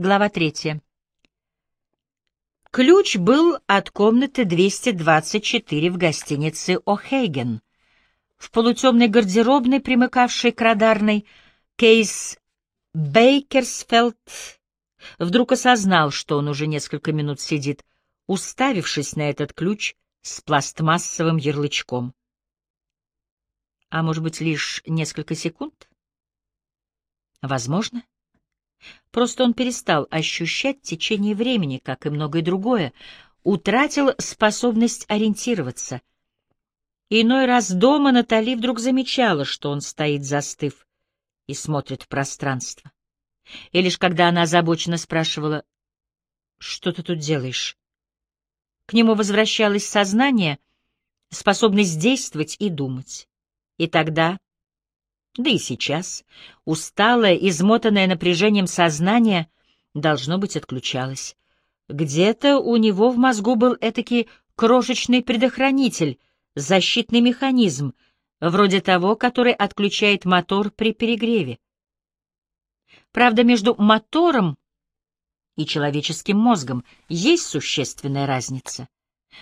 Глава третья. Ключ был от комнаты 224 в гостинице «О'Хейген». В полутемной гардеробной, примыкавшей к радарной, Кейс Бейкерсфелд вдруг осознал, что он уже несколько минут сидит, уставившись на этот ключ с пластмассовым ярлычком. А может быть, лишь несколько секунд? Возможно. Просто он перестал ощущать течение времени, как и многое другое, утратил способность ориентироваться. Иной раз дома Натали вдруг замечала, что он стоит застыв и смотрит в пространство. И лишь когда она озабоченно спрашивала, «Что ты тут делаешь?», к нему возвращалось сознание, способность действовать и думать. И тогда да и сейчас усталое, измотанное напряжением сознание, должно быть, отключалось. Где-то у него в мозгу был этакий крошечный предохранитель, защитный механизм, вроде того, который отключает мотор при перегреве. Правда, между мотором и человеческим мозгом есть существенная разница.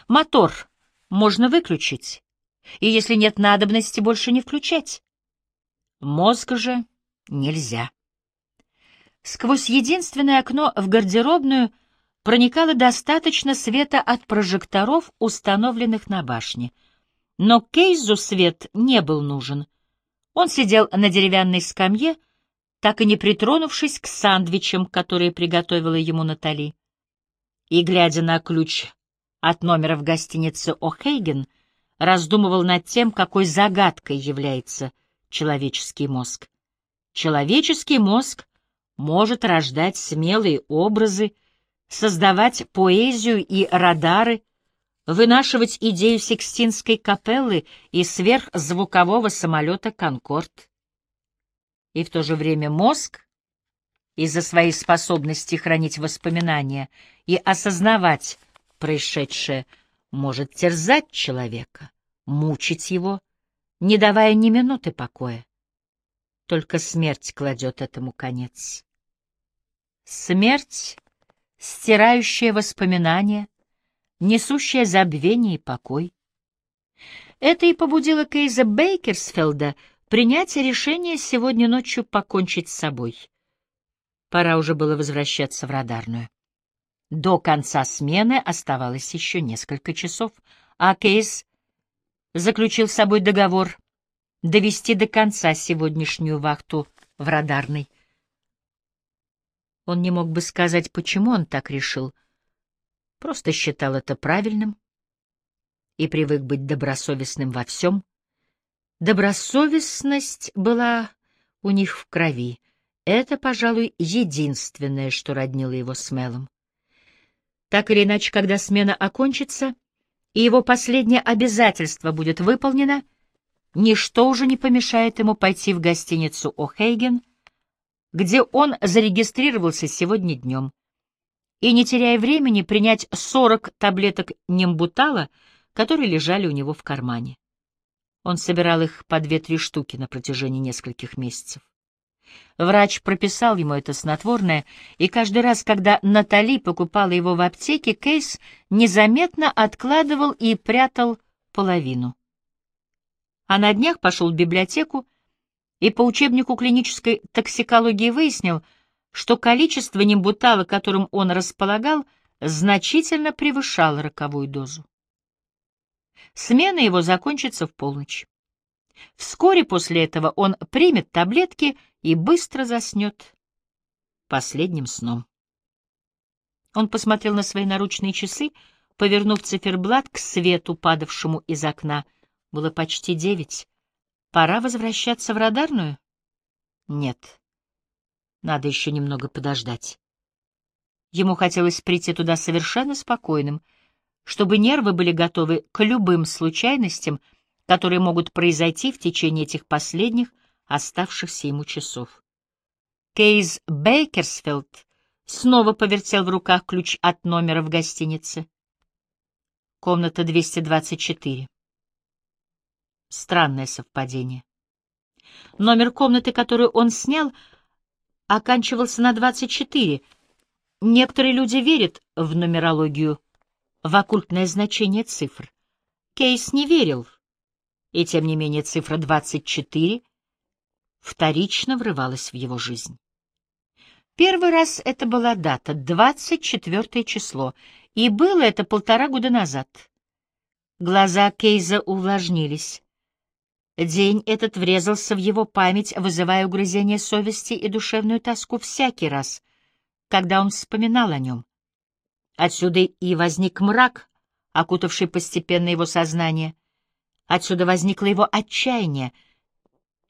Мотор можно выключить, и если нет надобности, больше не включать. Мозг же нельзя. Сквозь единственное окно в гардеробную проникало достаточно света от прожекторов, установленных на башне. Но Кейзу свет не был нужен. Он сидел на деревянной скамье, так и не притронувшись к сандвичам, которые приготовила ему Натали. И, глядя на ключ от номера в гостинице «О'Хейген», раздумывал над тем, какой загадкой является — человеческий мозг. Человеческий мозг может рождать смелые образы, создавать поэзию и радары, вынашивать идею Сикстинской капеллы и сверхзвукового самолета «Конкорд». И в то же время мозг, из-за своей способности хранить воспоминания и осознавать происшедшее, может терзать человека, мучить его, не давая ни минуты покоя. Только смерть кладет этому конец. Смерть, стирающая воспоминания, несущая забвение и покой. Это и побудило Кейза Бейкерсфелда принять решение сегодня ночью покончить с собой. Пора уже было возвращаться в радарную. До конца смены оставалось еще несколько часов, а Кейс заключил с собой договор довести до конца сегодняшнюю вахту в радарной. Он не мог бы сказать, почему он так решил, просто считал это правильным и привык быть добросовестным во всем. Добросовестность была у них в крови. Это, пожалуй, единственное, что роднило его с Мелом. Так или иначе, когда смена окончится — и его последнее обязательство будет выполнено, ничто уже не помешает ему пойти в гостиницу «О'Хейген», где он зарегистрировался сегодня днем, и, не теряя времени, принять 40 таблеток нембутала, которые лежали у него в кармане. Он собирал их по две-три штуки на протяжении нескольких месяцев. Врач прописал ему это снотворное, и каждый раз, когда Натали покупала его в аптеке, Кейс незаметно откладывал и прятал половину. А на днях пошел в библиотеку и по учебнику клинической токсикологии выяснил, что количество нимбутала, которым он располагал, значительно превышало роковую дозу. Смена его закончится в полночь. Вскоре после этого он примет таблетки и быстро заснет последним сном. Он посмотрел на свои наручные часы, повернув циферблат к свету, падавшему из окна. Было почти девять. Пора возвращаться в радарную? Нет. Надо еще немного подождать. Ему хотелось прийти туда совершенно спокойным, чтобы нервы были готовы к любым случайностям — которые могут произойти в течение этих последних оставшихся ему часов. Кейс Бейкерсфилд снова повертел в руках ключ от номера в гостинице. Комната 224. Странное совпадение. Номер комнаты, которую он снял, оканчивался на 24, Некоторые люди верят в нумерологию, в оккультное значение цифр. Кейс не верил, и тем не менее цифра 24 вторично врывалась в его жизнь. Первый раз это была дата, 24 число, и было это полтора года назад. Глаза Кейза увлажнились. День этот врезался в его память, вызывая угрызение совести и душевную тоску всякий раз, когда он вспоминал о нем. Отсюда и возник мрак, окутавший постепенно его сознание. Отсюда возникло его отчаяние.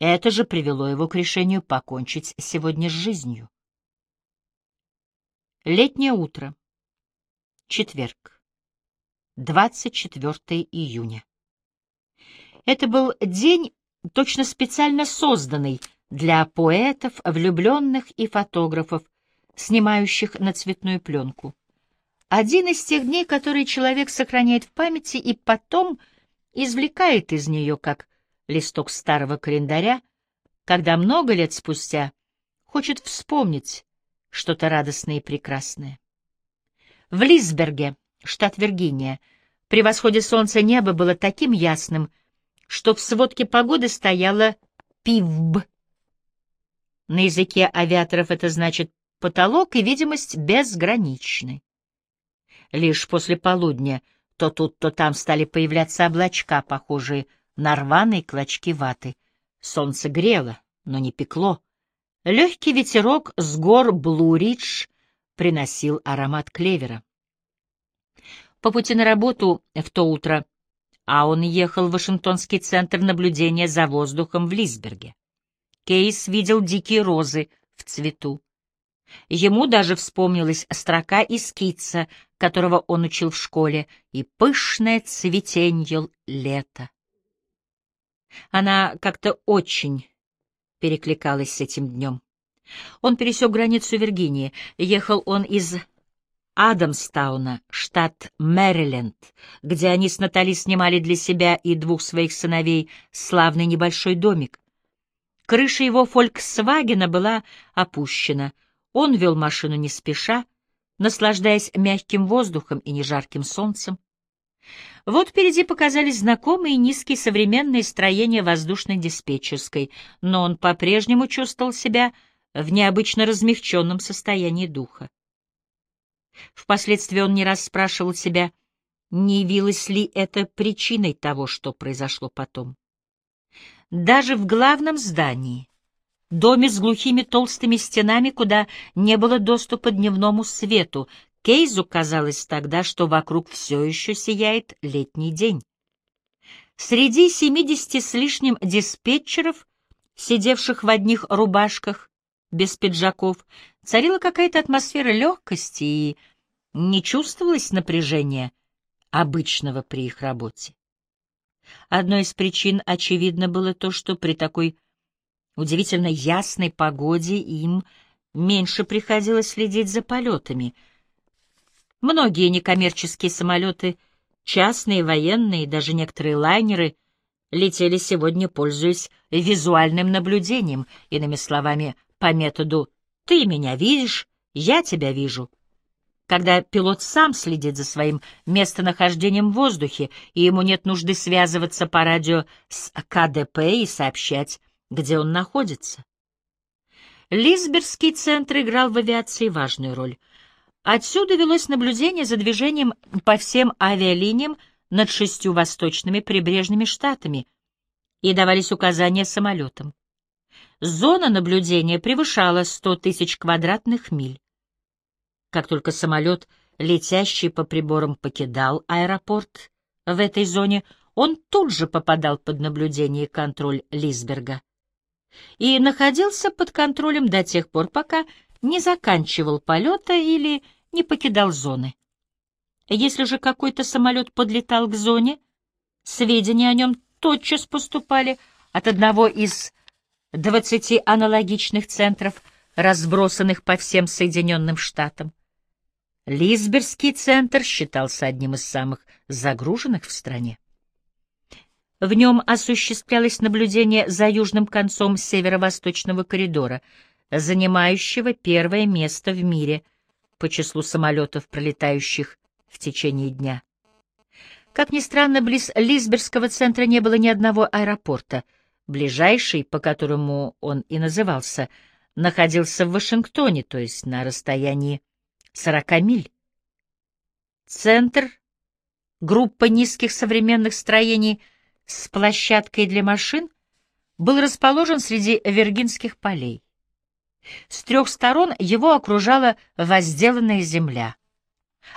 Это же привело его к решению покончить сегодня с жизнью. Летнее утро. Четверг. 24 июня. Это был день, точно специально созданный для поэтов, влюбленных и фотографов, снимающих на цветную пленку. Один из тех дней, которые человек сохраняет в памяти и потом извлекает из нее, как листок старого календаря, когда много лет спустя хочет вспомнить что-то радостное и прекрасное. В Лисберге, штат Виргиния, при восходе солнца небо было таким ясным, что в сводке погоды стояло «пивб». На языке авиаторов это значит потолок и видимость безграничны. Лишь после полудня то тут, то там стали появляться облачка, похожие на рваные клочки ваты. Солнце грело, но не пекло. Легкий ветерок с гор Блуридж приносил аромат клевера. По пути на работу в то утро а он ехал в Вашингтонский центр наблюдения за воздухом в Лисберге. Кейс видел дикие розы в цвету. Ему даже вспомнилась строка из китца, которого он учил в школе, и пышное цветенье лета. Она как-то очень перекликалась с этим днем. Он пересек границу Виргинии. Ехал он из Адамстауна, штат Мэриленд, где они с Натали снимали для себя и двух своих сыновей славный небольшой домик. Крыша его «Фольксвагена» была опущена. Он вел машину не спеша, наслаждаясь мягким воздухом и нежарким солнцем. Вот впереди показались знакомые низкие современные строения воздушной диспетчерской, но он по-прежнему чувствовал себя в необычно размягченном состоянии духа. Впоследствии он не раз спрашивал себя, не явилось ли это причиной того, что произошло потом. Даже в главном здании, доме с глухими толстыми стенами, куда не было доступа дневному свету, Кейзу казалось тогда, что вокруг все еще сияет летний день. Среди семидесяти с лишним диспетчеров, сидевших в одних рубашках, без пиджаков, царила какая-то атмосфера легкости и не чувствовалось напряжения обычного при их работе. Одной из причин, очевидно, было то, что при такой удивительно ясной погоде им меньше приходилось следить за полетами. Многие некоммерческие самолеты, частные, военные, даже некоторые лайнеры летели сегодня, пользуясь визуальным наблюдением, иными словами, по методу «ты меня видишь, я тебя вижу», когда пилот сам следит за своим местонахождением в воздухе, и ему нет нужды связываться по радио с КДП и сообщать, где он находится. Лисбергский центр играл в авиации важную роль. Отсюда велось наблюдение за движением по всем авиалиниям над шестью восточными прибрежными штатами и давались указания самолетам. Зона наблюдения превышала 100 тысяч квадратных миль. Как только самолет, летящий по приборам, покидал аэропорт в этой зоне, он тут же попадал под наблюдение и контроль Лисберга и находился под контролем до тех пор, пока не заканчивал полета или не покидал зоны. Если же какой-то самолет подлетал к зоне, сведения о нем тотчас поступали от одного из двадцати аналогичных центров, разбросанных по всем Соединенным Штатам. Лисбергский центр считался одним из самых загруженных в стране. В нем осуществлялось наблюдение за южным концом северо-восточного коридора, занимающего первое место в мире по числу самолетов, пролетающих в течение дня. Как ни странно, близ Лисбергского центра не было ни одного аэропорта. Ближайший, по которому он и назывался, находился в Вашингтоне, то есть на расстоянии 40 миль. Центр — группа низких современных строений с площадкой для машин — был расположен среди Виргинских полей. С трех сторон его окружала возделанная земля,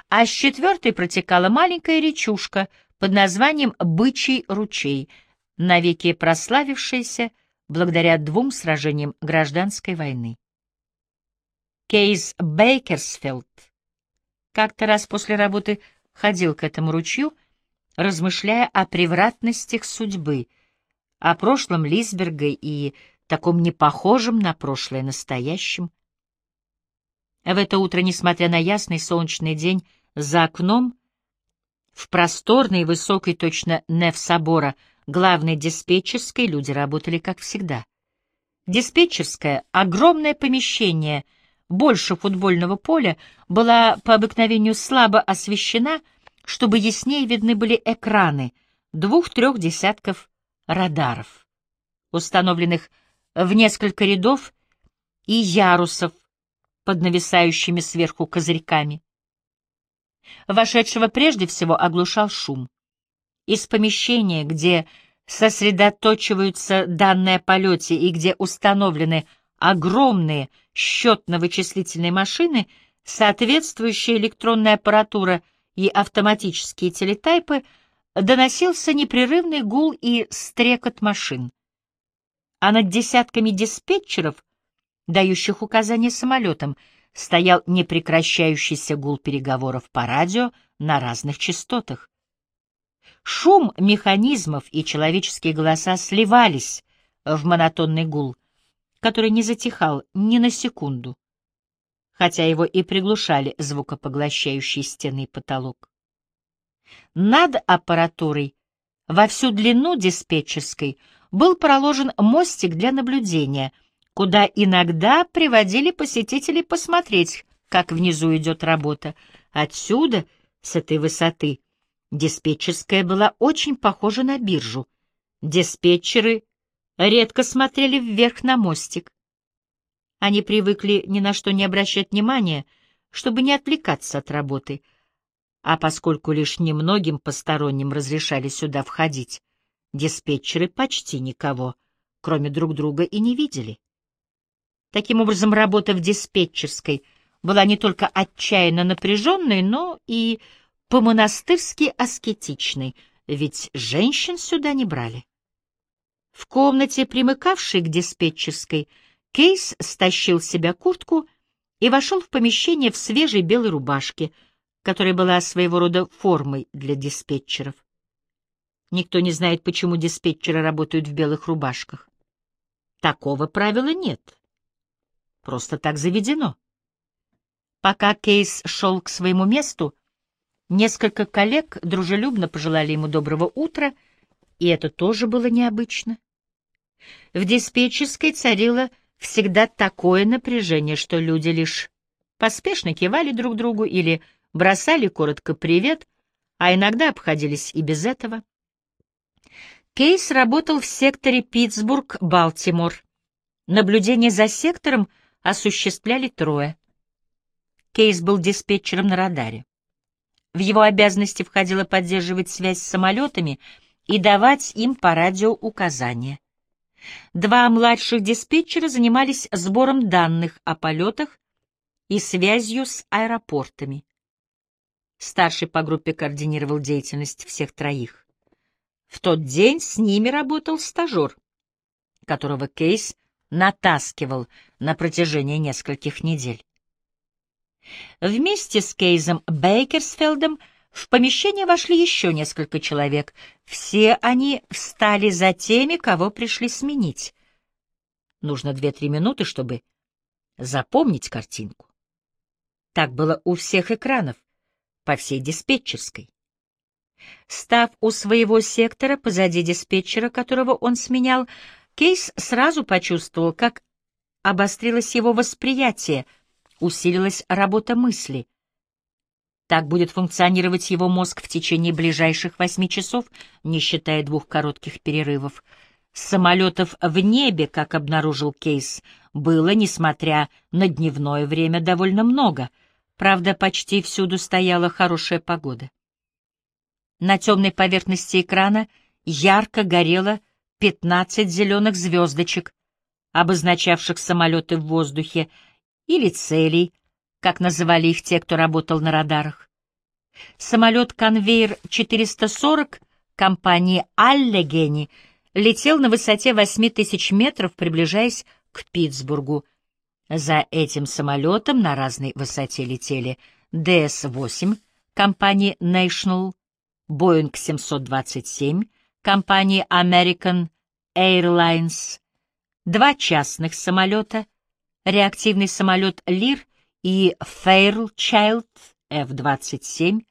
а с четвертой протекала маленькая речушка под названием Бычий ручей, навеки прославившаяся благодаря двум сражениям гражданской войны. Кейс Бейкерсфилд как-то раз после работы ходил к этому ручью, размышляя о превратностях судьбы, о прошлом Лисберга и таком непохожем на прошлое настоящем. В это утро, несмотря на ясный солнечный день, за окном, в просторной высокой точно неф собора, главной диспетчерской, люди работали как всегда. Диспетчерское, огромное помещение, больше футбольного поля, была по обыкновению слабо освещена, чтобы яснее видны были экраны двух-трех десятков радаров, установленных в несколько рядов и ярусов под нависающими сверху козырьками. Вошедшего прежде всего оглушал шум. Из помещения, где сосредоточиваются данные о полете и где установлены огромные счетно-вычислительные машины, соответствующая электронная аппаратура и автоматические телетайпы, доносился непрерывный гул и стрекот машин а над десятками диспетчеров, дающих указания самолетам, стоял непрекращающийся гул переговоров по радио на разных частотах. Шум механизмов и человеческие голоса сливались в монотонный гул, который не затихал ни на секунду, хотя его и приглушали звукопоглощающие стены и потолок. Над аппаратурой во всю длину диспетчерской — был проложен мостик для наблюдения, куда иногда приводили посетителей посмотреть, как внизу идет работа. Отсюда, с этой высоты, диспетчерская была очень похожа на биржу. Диспетчеры редко смотрели вверх на мостик. Они привыкли ни на что не обращать внимания, чтобы не отвлекаться от работы, а поскольку лишь немногим посторонним разрешали сюда входить, диспетчеры почти никого, кроме друг друга, и не видели. Таким образом, работа в диспетчерской была не только отчаянно напряженной, но и по-монастырски аскетичной, ведь женщин сюда не брали. В комнате, примыкавшей к диспетчерской, Кейс стащил с себя куртку и вошел в помещение в свежей белой рубашке, которая была своего рода формой для диспетчеров. Никто не знает, почему диспетчеры работают в белых рубашках. Такого правила нет. Просто так заведено. Пока Кейс шел к своему месту, несколько коллег дружелюбно пожелали ему доброго утра, и это тоже было необычно. В диспетчерской царило всегда такое напряжение, что люди лишь поспешно кивали друг другу или бросали коротко привет, а иногда обходились и без этого. Кейс работал в секторе Питтсбург-Балтимор. Наблюдение за сектором осуществляли трое. Кейс был диспетчером на радаре. В его обязанности входило поддерживать связь с самолетами и давать им по радио указания. Два младших диспетчера занимались сбором данных о полетах и связью с аэропортами. Старший по группе координировал деятельность всех троих. В тот день с ними работал стажер, которого Кейс натаскивал на протяжении нескольких недель. Вместе с Кейзом Бейкерсфелдом в помещение вошли еще несколько человек. Все они встали за теми, кого пришли сменить. Нужно две-три минуты, чтобы запомнить картинку. Так было у всех экранов, по всей диспетчерской. Став у своего сектора позади диспетчера, которого он сменял, Кейс сразу почувствовал, как обострилось его восприятие, усилилась работа мысли. Так будет функционировать его мозг в течение ближайших восьми часов, не считая двух коротких перерывов. Самолетов в небе, как обнаружил Кейс, было, несмотря на дневное время, довольно много. Правда, почти всюду стояла хорошая погода. На темной поверхности экрана ярко горело 15 зеленых звездочек, обозначавших самолеты в воздухе, или целей, как называли их те, кто работал на радарах. Самолет-конвейер 440 компании «Аллегени» летел на высоте 8 тысяч метров, приближаясь к Питтсбургу. За этим самолетом на разной высоте летели ДС-8 компании National, Boeing 727 компании American Airlines, два частных самолета, реактивный самолет «Лир» и Fairchild F-27,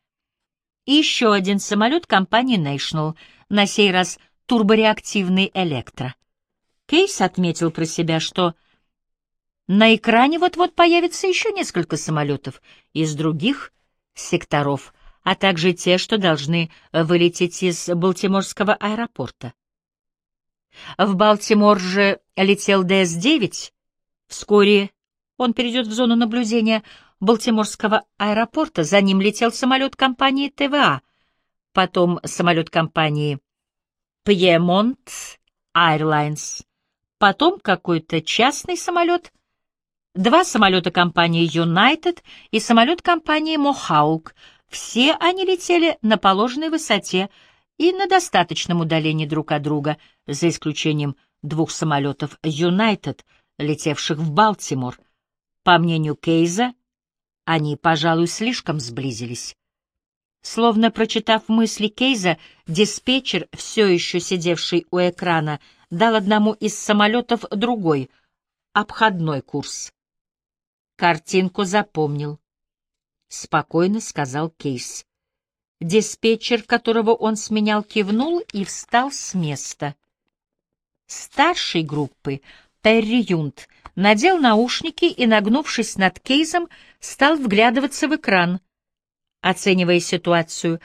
и еще один самолет компании National, на сей раз турбореактивный «Электро». Кейс отметил про себя, что на экране вот-вот появится еще несколько самолетов из других секторов, а также те, что должны вылететь из Балтиморского аэропорта. В Балтимор же летел ДС-9. Вскоре он перейдет в зону наблюдения Балтиморского аэропорта. За ним летел самолет компании ТВА, потом самолет компании Piemont Airlines, потом какой-то частный самолет, два самолета компании United и самолет компании Mohawk. Все они летели на положенной высоте и на достаточном удалении друг от друга, за исключением двух самолетов United, летевших в Балтимор. По мнению Кейза, они, пожалуй, слишком сблизились. Словно прочитав мысли Кейза, диспетчер, все еще сидевший у экрана, дал одному из самолетов другой, обходной курс. Картинку запомнил. Спокойно сказал Кейс. Диспетчер, которого он сменял, кивнул и встал с места. Старшей группы Терри Юнт надел наушники и, нагнувшись над Кейзом, стал вглядываться в экран, оценивая ситуацию.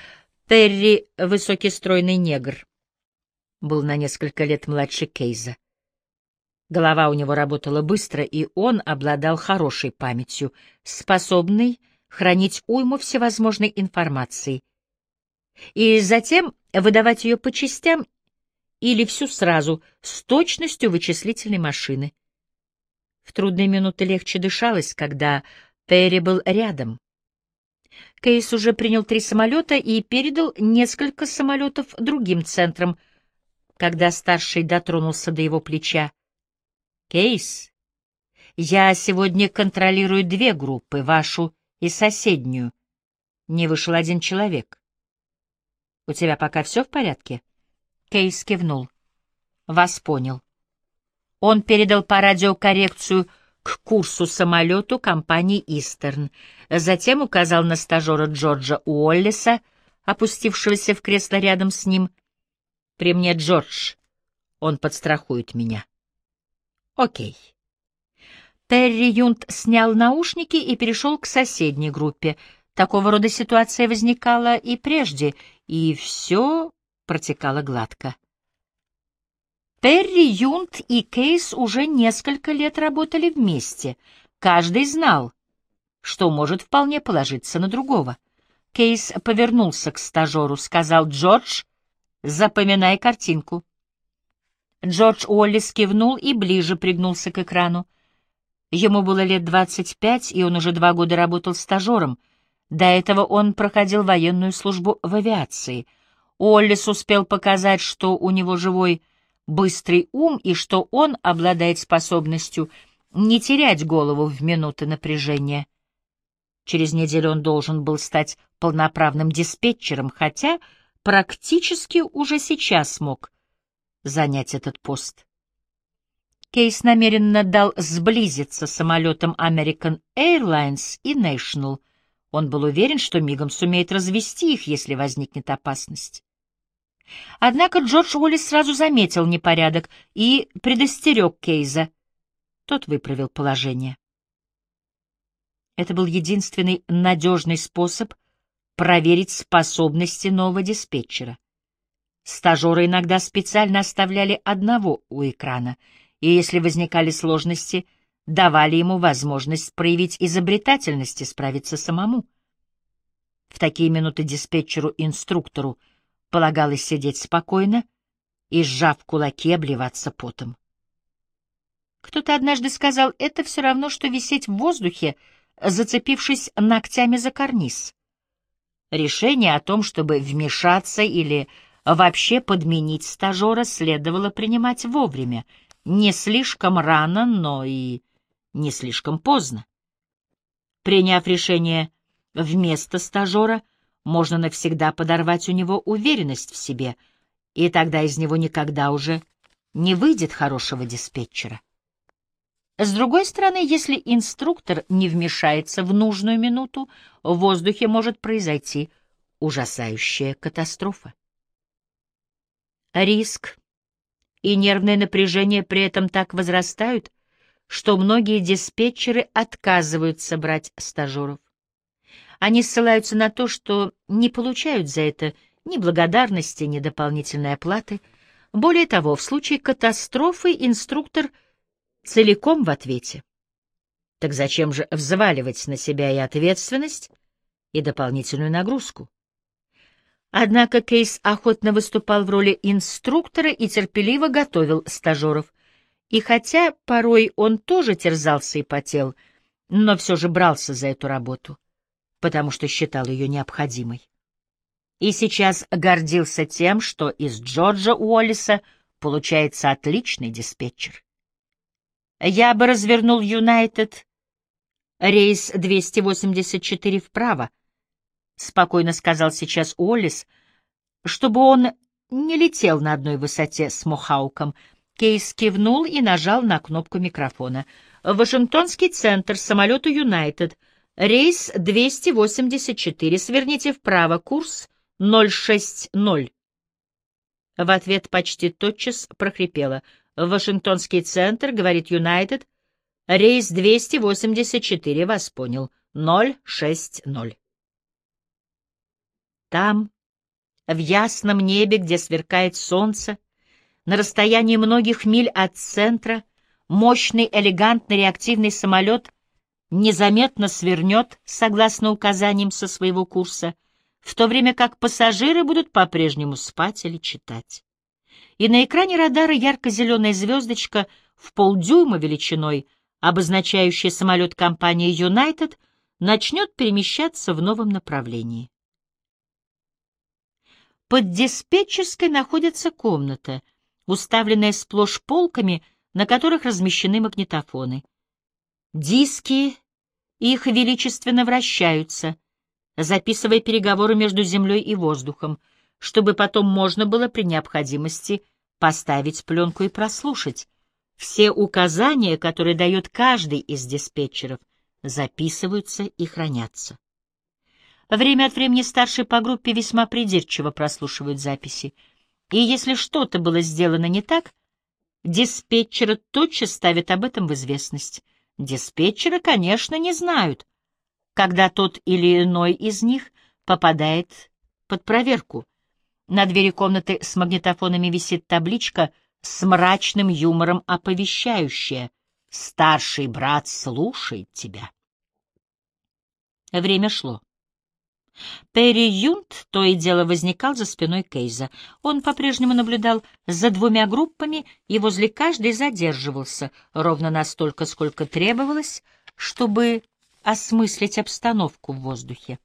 Терри — высокий стройный негр был на несколько лет младше Кейза. Голова у него работала быстро, и он обладал хорошей памятью, способной хранить уйму всевозможной информации, и затем выдавать ее по частям или всю сразу с точностью вычислительной машины. В трудные минуты легче дышалось, когда Терри был рядом. Кейс уже принял три самолета и передал несколько самолетов другим центрам — когда старший дотронулся до его плеча. «Кейс, я сегодня контролирую две группы, вашу и соседнюю. Не вышел один человек. У тебя пока все в порядке?» Кейс кивнул. «Вас понял». Он передал по радиокоррекцию к курсу самолету компании «Истерн». Затем указал на стажера Джорджа Уоллиса, опустившегося в кресло рядом с ним — при мне Джордж. Он подстрахует меня. Окей. Терри Юнт снял наушники и перешел к соседней группе. Такого рода ситуация возникала и прежде, и все протекало гладко. Терри Юнт и Кейс уже несколько лет работали вместе. Каждый знал, что может вполне положиться на другого. Кейс повернулся к стажеру, сказал Джордж — Запоминай картинку. Джордж Уоллис кивнул и ближе пригнулся к экрану. Ему было лет двадцать пять, и он уже два года работал стажером. До этого он проходил военную службу в авиации. Уоллис успел показать, что у него живой, быстрый ум и что он обладает способностью не терять голову в минуты напряжения. Через неделю он должен был стать полноправным диспетчером, хотя практически уже сейчас мог занять этот пост. Кейс намеренно дал сблизиться с самолетом American Airlines и National. Он был уверен, что мигом сумеет развести их, если возникнет опасность. Однако Джордж Уоллес сразу заметил непорядок и предостерег Кейза. Тот выправил положение. Это был единственный надежный способ проверить способности нового диспетчера. Стажеры иногда специально оставляли одного у экрана, и если возникали сложности, давали ему возможность проявить изобретательность и справиться самому. В такие минуты диспетчеру-инструктору полагалось сидеть спокойно и, сжав кулаки, обливаться потом. Кто-то однажды сказал, это все равно, что висеть в воздухе, зацепившись ногтями за карниз. Решение о том, чтобы вмешаться или вообще подменить стажера, следовало принимать вовремя, не слишком рано, но и не слишком поздно. Приняв решение вместо стажера, можно навсегда подорвать у него уверенность в себе, и тогда из него никогда уже не выйдет хорошего диспетчера. С другой стороны, если инструктор не вмешается в нужную минуту, в воздухе может произойти ужасающая катастрофа. Риск и нервное напряжение при этом так возрастают, что многие диспетчеры отказываются брать стажеров. Они ссылаются на то, что не получают за это ни благодарности, ни дополнительной оплаты. Более того, в случае катастрофы инструктор – целиком в ответе. Так зачем же взваливать на себя и ответственность, и дополнительную нагрузку? Однако Кейс охотно выступал в роли инструктора и терпеливо готовил стажеров. И хотя порой он тоже терзался и потел, но все же брался за эту работу, потому что считал ее необходимой. И сейчас гордился тем, что из Джорджа Уоллиса получается отличный диспетчер. Я бы развернул Юнайтед рейс 284 вправо, — спокойно сказал сейчас Уоллес, чтобы он не летел на одной высоте с Мохауком. Кейс кивнул и нажал на кнопку микрофона. Вашингтонский центр, самолету Юнайтед, рейс 284, сверните вправо, курс 060. В ответ почти тотчас прохрипело — Вашингтонский центр, говорит Юнайтед. Рейс 284, вас понял. 060. Там, в ясном небе, где сверкает солнце, на расстоянии многих миль от центра, мощный, элегантный реактивный самолет незаметно свернет, согласно указаниям со своего курса, в то время как пассажиры будут по-прежнему спать или читать и на экране радара ярко-зеленая звездочка в полдюйма величиной, обозначающая самолет компании United, начнет перемещаться в новом направлении. Под диспетчерской находится комната, уставленная сплошь полками, на которых размещены магнитофоны. Диски их величественно вращаются, записывая переговоры между землей и воздухом — чтобы потом можно было при необходимости поставить пленку и прослушать. Все указания, которые дает каждый из диспетчеров, записываются и хранятся. Время от времени старшие по группе весьма придирчиво прослушивают записи, и если что-то было сделано не так, диспетчеры тотчас ставят об этом в известность. Диспетчеры, конечно, не знают, когда тот или иной из них попадает под проверку, на двери комнаты с магнитофонами висит табличка с мрачным юмором оповещающая «Старший брат слушает тебя». Время шло. Перри Юнт то и дело возникал за спиной Кейза. Он по-прежнему наблюдал за двумя группами и возле каждой задерживался ровно настолько, сколько требовалось, чтобы осмыслить обстановку в воздухе.